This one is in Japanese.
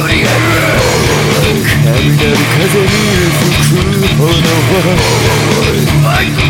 雷風に吹く炎は